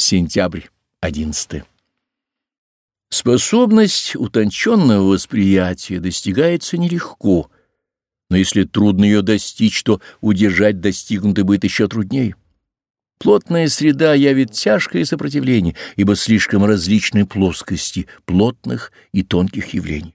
Сентябрь, 11. Способность утонченного восприятия достигается нелегко, но если трудно ее достичь, то удержать достигнутый будет еще труднее. Плотная среда явит тяжкое сопротивление, ибо слишком различны плоскости плотных и тонких явлений.